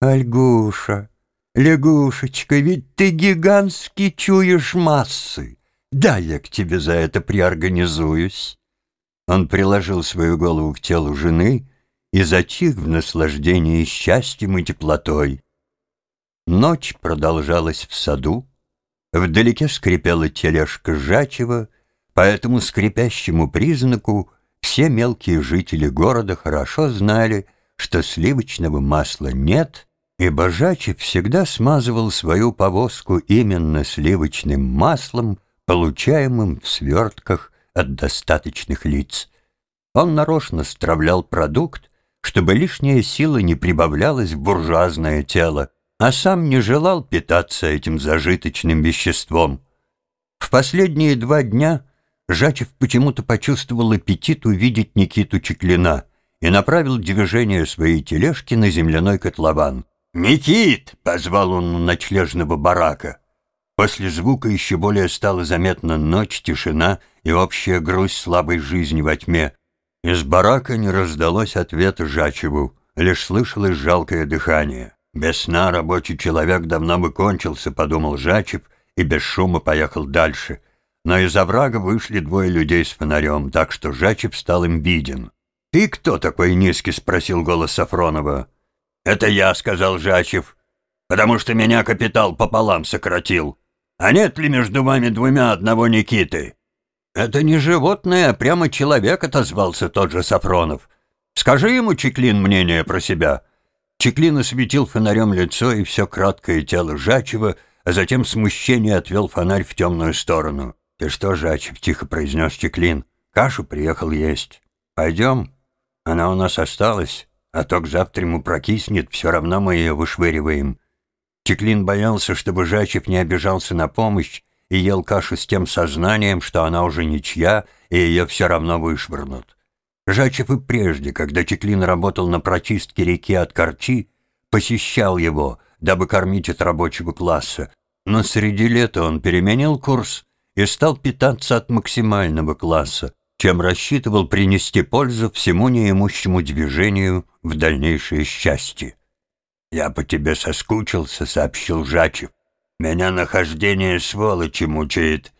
Альгуша, лягушечка, ведь ты гигантски чуешь массы. Да, я к тебе за это приорганизуюсь. Он приложил свою голову к телу жены и затих в наслаждении счастьем и теплотой. Ночь продолжалась в саду. Вдалеке скрипела тележка Жачева, по этому скрипящему признаку все мелкие жители города хорошо знали, что сливочного масла нет, и Бажачев всегда смазывал свою повозку именно сливочным маслом, получаемым в свертках от достаточных лиц. Он нарочно стравлял продукт, чтобы лишняя сила не прибавлялась в буржуазное тело, а сам не желал питаться этим зажиточным веществом. В последние два дня Жачев почему-то почувствовал аппетит увидеть Никиту Чеклина и направил движение своей тележки на земляной котлован. «Никит!» — позвал он у ночлежного барака. После звука еще более стала заметна ночь, тишина и общая грусть слабой жизни во тьме. Из барака не раздалось ответа Жачеву, лишь слышалось жалкое дыхание. «Без сна рабочий человек давно бы кончился», — подумал Жачев, и без шума поехал дальше. Но из оврага вышли двое людей с фонарем, так что Жачев стал им виден. «Ты кто такой низкий?» — спросил голос Сафронова. «Это я», — сказал Жачев, «потому что меня капитал пополам сократил. А нет ли между вами двумя одного Никиты?» «Это не животное, а прямо человек», — отозвался тот же Сафронов. «Скажи ему, Чеклин, мнение про себя». Чеклин осветил фонарем лицо и все краткое тело Жачева, а затем смущение отвел фонарь в темную сторону. «Ты что, Жачев?» — тихо произнес Чеклин. «Кашу приехал есть. Пойдем? Она у нас осталась». А то к завтраму прокиснет, все равно мы ее вышвыриваем. Чеклин боялся, чтобы Жачев не обижался на помощь и ел кашу с тем сознанием, что она уже ничья, и ее все равно вышвырнут. Жачев и прежде, когда Чеклин работал на прочистке реки от Корчи, посещал его, дабы кормить от рабочего класса, но среди лета он переменил курс и стал питаться от максимального класса, чем рассчитывал принести пользу всему неимущему движению в дальнейшее счастье. «Я по тебе соскучился», — сообщил Жачев. «Меня нахождение сволочи мучает.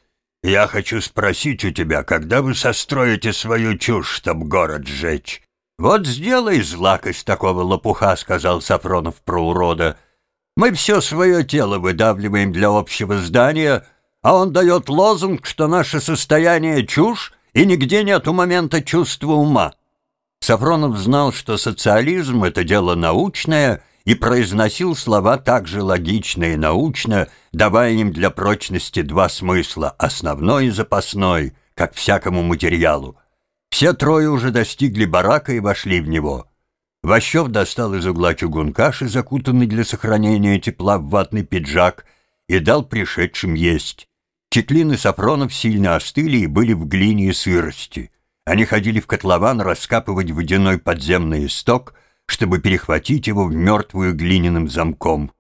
Я хочу спросить у тебя, когда вы состроите свою чушь, чтоб город сжечь?» «Вот сделай злак из такого лопуха», — сказал Сафронов про урода. «Мы все свое тело выдавливаем для общего здания, а он дает лозунг, что наше состояние — чушь, и нигде нету момента чувства ума. Сафронов знал, что социализм — это дело научное, и произносил слова так же логично и научно, давая им для прочности два смысла — основной и запасной, как всякому материалу. Все трое уже достигли барака и вошли в него. Ващев достал из угла чугун каши, закутанный для сохранения тепла в ватный пиджак, и дал пришедшим есть. Четлин и Сафронов сильно остыли и были в глине и сырости. Они ходили в котлован раскапывать водяной подземный исток, чтобы перехватить его в мертвую глиняным замком.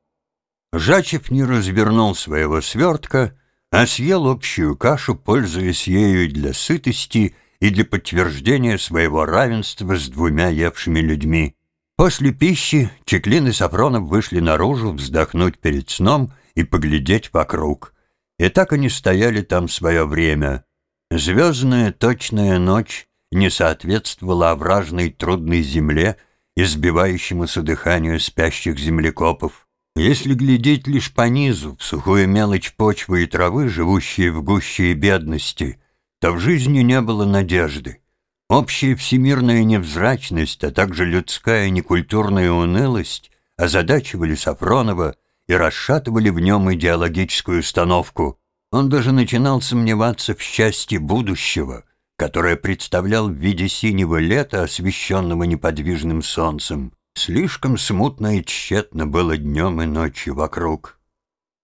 Жачев не развернул своего свертка, а съел общую кашу, пользуясь ею для сытости и для подтверждения своего равенства с двумя евшими людьми. После пищи Чеклин и Сафронов вышли наружу вздохнуть перед сном и поглядеть вокруг — и так они стояли там свое время. Звездная точная ночь не соответствовала овражной трудной земле, избивающемуся дыханию спящих землекопов. Если глядеть лишь по низу, в сухую мелочь почвы и травы, живущие в гуще бедности, то в жизни не было надежды. Общая всемирная невзрачность, а также людская некультурная унылость озадачивали Сафронова и расшатывали в нем идеологическую установку. Он даже начинал сомневаться в счастье будущего, которое представлял в виде синего лета, освещенного неподвижным солнцем. Слишком смутно и тщетно было днем и ночью вокруг.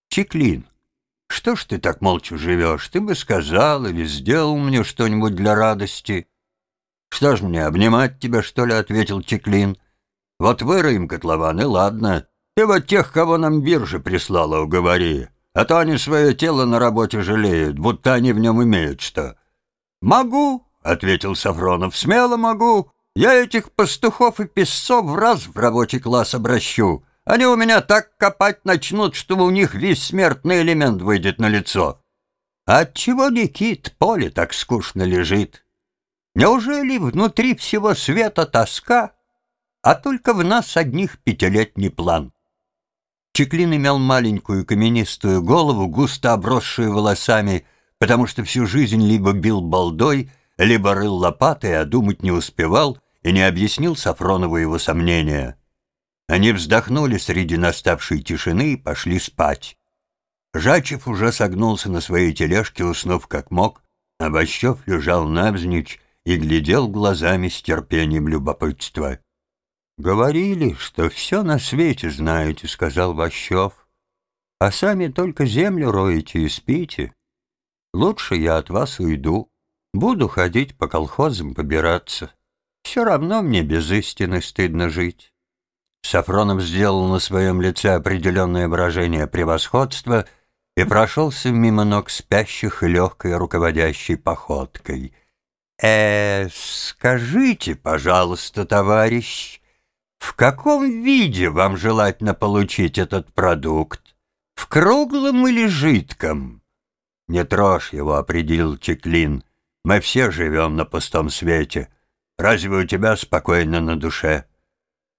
«Чеклин, что ж ты так молча живешь? Ты бы сказал или сделал мне что-нибудь для радости». «Что ж мне, обнимать тебя, что ли?» — ответил Чеклин. «Вот выроем котлован, и ладно. Ты вот тех, кого нам биржа прислала, уговори, а то они свое тело на работе жалеют, будто они в нем имеют что». «Могу», — ответил Сафронов, — «смело могу. Я этих пастухов и песцов раз в рабочий класс обращу. Они у меня так копать начнут, что у них весь смертный элемент выйдет на лицо. Отчего, Никит, поле так скучно лежит? Неужели внутри всего света тоска, а только в нас одних пятилетний план? Чеклин имел маленькую каменистую голову, густо обросшую волосами, потому что всю жизнь либо бил балдой, либо рыл лопатой, а думать не успевал и не объяснил Сафронову его сомнения. Они вздохнули среди наставшей тишины и пошли спать. Жачев уже согнулся на своей тележке, уснув как мог, а Бощев лежал навзничь и глядел глазами с терпением любопытства. «Говорили, что все на свете знаете», — сказал Бощев, «а сами только землю роете и спите. Лучше я от вас уйду, буду ходить по колхозам побираться. Все равно мне без истины стыдно жить». Сафронов сделал на своем лице определенное выражение превосходства и прошелся мимо ног спящих легкой руководящей походкой. «Э, скажите, пожалуйста, товарищ, в каком виде вам желательно получить этот продукт? В круглом или жидком?» «Не трожь его», — определил Чеклин. «Мы все живем на пустом свете. Разве у тебя спокойно на душе?»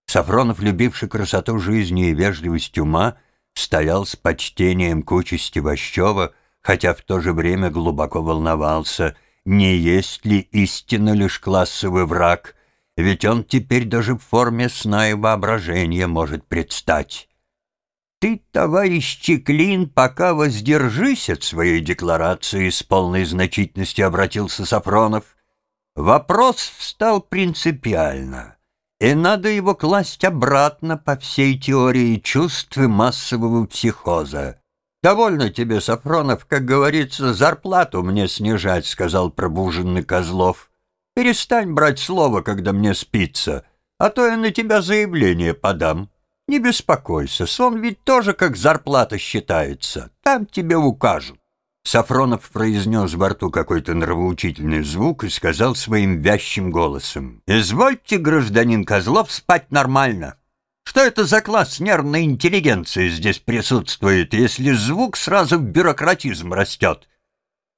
Сафронов, любивший красоту жизни и вежливость ума, стоял с почтением к участи Ващева, хотя в то же время глубоко волновался, не есть ли истинно лишь классовый враг, ведь он теперь даже в форме сна и воображения может предстать. «Ты, товарищ Чеклин, пока воздержись от своей декларации», — с полной значительностью обратился Сафронов. Вопрос встал принципиально и надо его класть обратно по всей теории чувств массового психоза. «Довольно тебе, Сафронов, как говорится, зарплату мне снижать», — сказал пробуженный Козлов. «Перестань брать слово, когда мне спится, а то я на тебя заявление подам. Не беспокойся, сон ведь тоже как зарплата считается, там тебе укажут». Сафронов произнес во рту какой-то нравоучительный звук и сказал своим вязчим голосом. «Извольте, гражданин Козлов, спать нормально. Что это за класс нервной интеллигенции здесь присутствует, если звук сразу в бюрократизм растет?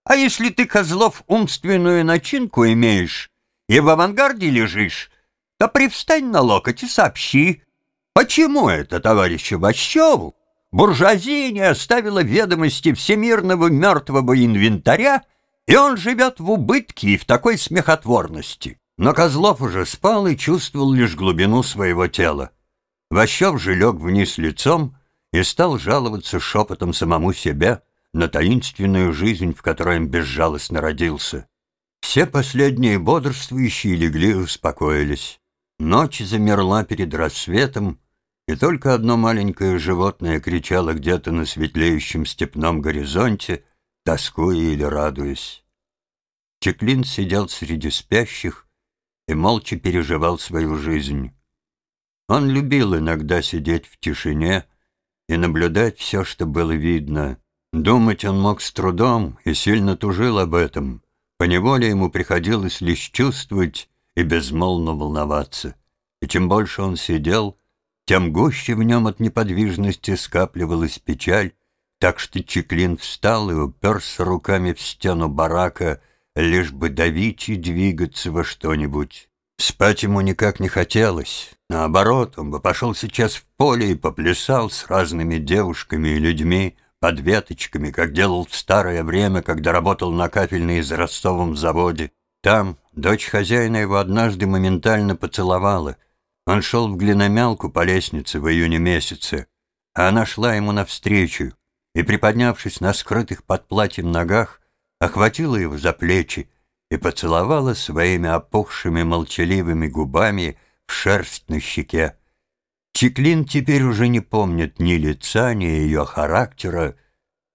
А если ты, Козлов, умственную начинку имеешь и в авангарде лежишь, то привстань на локоть и сообщи, почему это товарищу Ващеву буржуазия не оставила ведомости всемирного мертвого инвентаря, и он живет в убытке и в такой смехотворности. Но Козлов уже спал и чувствовал лишь глубину своего тела. Ващев же лег вниз лицом и стал жаловаться шепотом самому себе на таинственную жизнь, в которой он безжалостно родился. Все последние бодрствующие легли и успокоились. Ночь замерла перед рассветом, и только одно маленькое животное кричало где-то на светлеющем степном горизонте, тоскуя или радуясь. Чеклин сидел среди спящих и молча переживал свою жизнь. Он любил иногда сидеть в тишине и наблюдать все, что было видно. Думать он мог с трудом и сильно тужил об этом. Поневоле ему приходилось лишь чувствовать и безмолвно волноваться. И чем больше он сидел, тем гуще в нем от неподвижности скапливалась печаль, так что Чеклин встал и уперся руками в стену барака, лишь бы давить и двигаться во что-нибудь. Спать ему никак не хотелось. Наоборот, он бы пошел сейчас в поле и поплясал с разными девушками и людьми, под веточками, как делал в старое время, когда работал на кафельной израстовом заводе. Там дочь хозяина его однажды моментально поцеловала — он шел в глиномялку по лестнице в июне месяце, а она шла ему навстречу и, приподнявшись на скрытых под платьем ногах, охватила его за плечи и поцеловала своими опухшими молчаливыми губами в шерсть на щеке. Чеклин теперь уже не помнит ни лица, ни ее характера,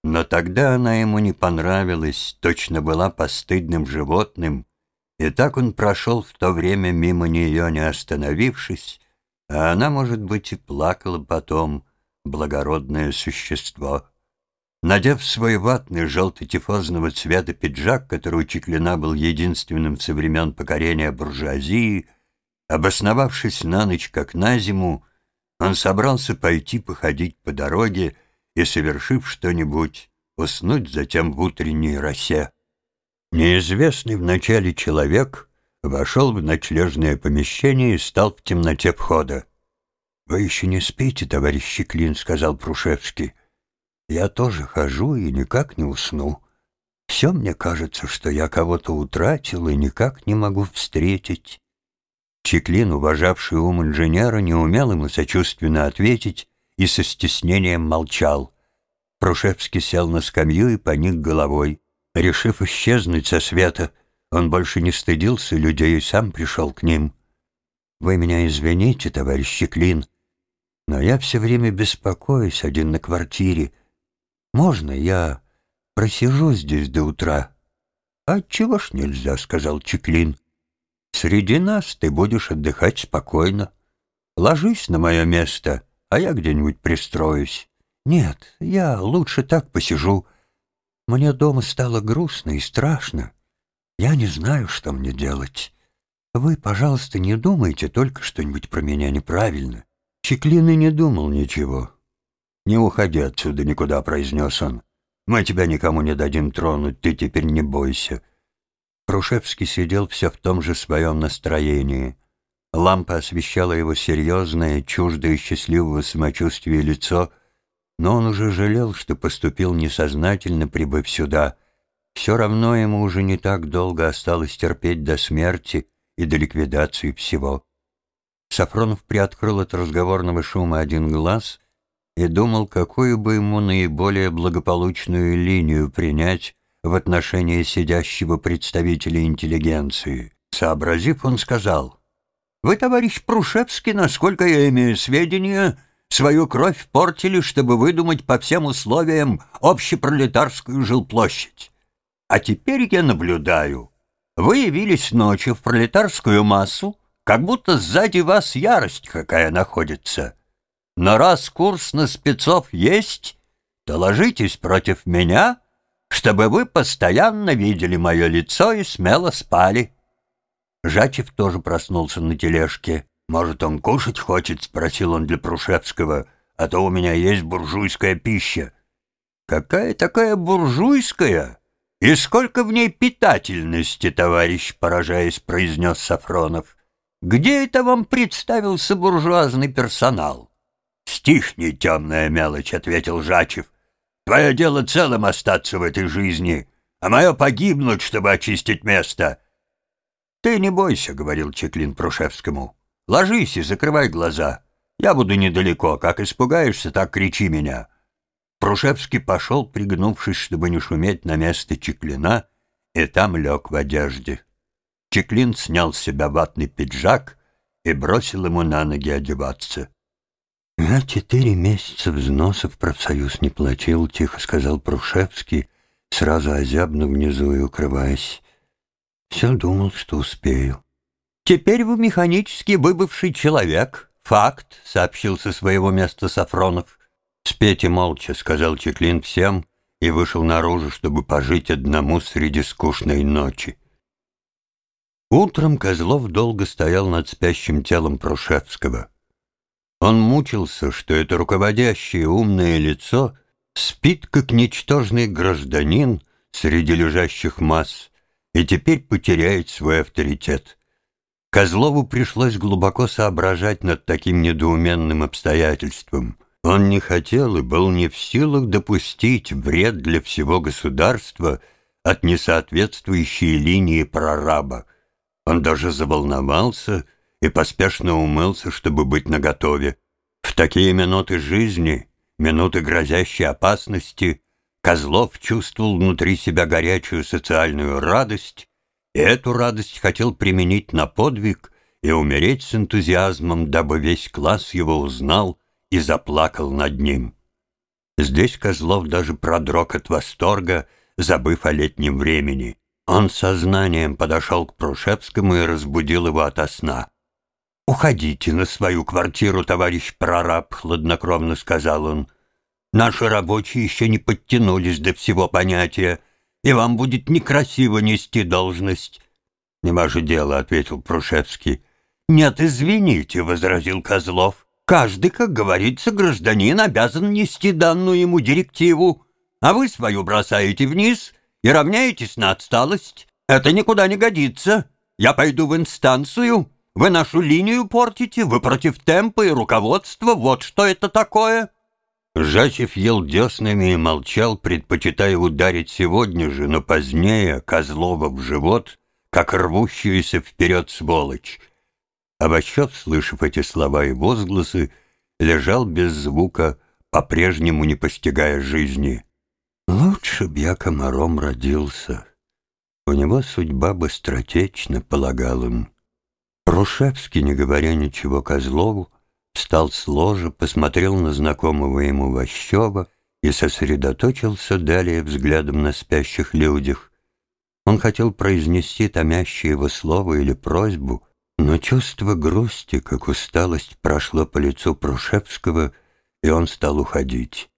но тогда она ему не понравилась, точно была постыдным животным, и так он прошел в то время мимо нее, не остановившись, а она, может быть, и плакала потом, благородное существо. Надев свой ватный желто-тифозного цвета пиджак, который у Чеклина был единственным со времен покорения буржуазии, обосновавшись на ночь, как на зиму, Он собрался пойти походить по дороге и, совершив что-нибудь, уснуть затем в утренней росе. Неизвестный вначале человек вошел в ночлежное помещение и стал в темноте входа. «Вы еще не спите, товарищ Щеклин», — сказал Прушевский. «Я тоже хожу и никак не усну. Все мне кажется, что я кого-то утратил и никак не могу встретить». Чеклин, уважавший ум инженера, не умел ему сочувственно ответить и со стеснением молчал. Прушевский сел на скамью и поник головой. Решив исчезнуть со света, он больше не стыдился людей и сам пришел к ним. «Вы меня извините, товарищ Чеклин, но я все время беспокоюсь один на квартире. Можно я просижу здесь до утра?» «Отчего ж нельзя?» — сказал Чеклин. «Среди нас ты будешь отдыхать спокойно. Ложись на мое место, а я где-нибудь пристроюсь. Нет, я лучше так посижу. Мне дома стало грустно и страшно. Я не знаю, что мне делать. Вы, пожалуйста, не думайте только что-нибудь про меня неправильно. Чеклин и не думал ничего. «Не уходи отсюда никуда», — произнес он. «Мы тебя никому не дадим тронуть, ты теперь не бойся». Прушевский сидел все в том же своем настроении. Лампа освещала его серьезное, чуждое счастливого самочувствия лицо, но он уже жалел, что поступил несознательно, прибыв сюда. Все равно ему уже не так долго осталось терпеть до смерти и до ликвидации всего. Сафронов приоткрыл от разговорного шума один глаз и думал, какую бы ему наиболее благополучную линию принять в отношении сидящего представителя интеллигенции. Сообразив, он сказал, «Вы, товарищ Прушевский, насколько я имею сведения, свою кровь портили, чтобы выдумать по всем условиям общепролетарскую жилплощадь. А теперь я наблюдаю. Вы явились ночью в пролетарскую массу, как будто сзади вас ярость какая находится. Но раз курс на спецов есть, то ложитесь против меня, чтобы вы постоянно видели мое лицо и смело спали. Жачев тоже проснулся на тележке. «Может, он кушать хочет?» — спросил он для Прушевского. «А то у меня есть буржуйская пища». «Какая такая буржуйская? И сколько в ней питательности, товарищ?» — поражаясь, произнес Сафронов. Где это вам представился буржуазный персонал? Стихни, темная мелочь, — ответил Жачев. Твое дело целым остаться в этой жизни, а мое погибнуть, чтобы очистить место. Ты не бойся, — говорил Чеклин Прушевскому. Ложись и закрывай глаза. Я буду недалеко. Как испугаешься, так кричи меня. Прушевский пошел, пригнувшись, чтобы не шуметь на место Чеклина, и там лег в одежде. Чеклин снял с себя ватный пиджак и бросил ему на ноги одеваться. «Я четыре месяца взносов профсоюз не платил», — тихо сказал Прушевский, сразу озябнув внизу и укрываясь. «Все думал, что успею». «Теперь вы механически выбывший человек. Факт», — сообщил со своего места Сафронов. «Спейте молча», — сказал Чеклин всем и вышел наружу, чтобы пожить одному среди скучной ночи. Утром Козлов долго стоял над спящим телом Прушевского. Он мучился, что это руководящее умное лицо спит, как ничтожный гражданин среди лежащих масс, и теперь потеряет свой авторитет. Козлову пришлось глубоко соображать над таким недоуменным обстоятельством. Он не хотел и был не в силах допустить вред для всего государства от несоответствующей линии прораба. Он даже заволновался и поспешно умылся, чтобы быть наготове. В такие минуты жизни, минуты грозящей опасности, Козлов чувствовал внутри себя горячую социальную радость, и эту радость хотел применить на подвиг и умереть с энтузиазмом, дабы весь класс его узнал и заплакал над ним. Здесь Козлов даже продрог от восторга, забыв о летнем времени — он сознанием подошел к Прушевскому и разбудил его ото сна. «Уходите на свою квартиру, товарищ прораб», — хладнокровно сказал он. «Наши рабочие еще не подтянулись до всего понятия, и вам будет некрасиво нести должность». «Не ваше дело», — ответил Прушевский. «Нет, извините», — возразил Козлов. Каждый, как говорится, гражданин обязан нести данную ему директиву, а вы свою бросаете вниз и равняетесь на отсталость. Это никуда не годится. Я пойду в инстанцию, вы нашу линию портите, вы против темпа и руководства, вот что это такое». Жачев ел деснами и молчал, предпочитая ударить сегодня же, но позднее, Козлова в живот, как рвущуюся вперед сволочь. Обощев, слышав эти слова и возгласы, лежал без звука, по-прежнему не постигая жизни. «Лучше б я комаром родился. У него судьба быстротечна, полагал он. Рушевский, не говоря ничего Козлову, встал с ложа, посмотрел на знакомого ему Ващева и сосредоточился далее взглядом на спящих людях. Он хотел произнести томящее его слово или просьбу, но чувство грусти, как усталость, прошло по лицу Прушевского, и он стал уходить.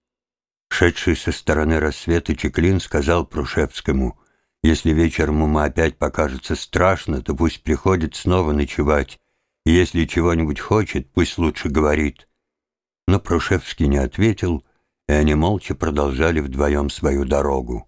Шедший со стороны рассвета Чеклин сказал Прушевскому, «Если вечером ему опять покажется страшно, то пусть приходит снова ночевать, и если чего-нибудь хочет, пусть лучше говорит». Но Прушевский не ответил, и они молча продолжали вдвоем свою дорогу.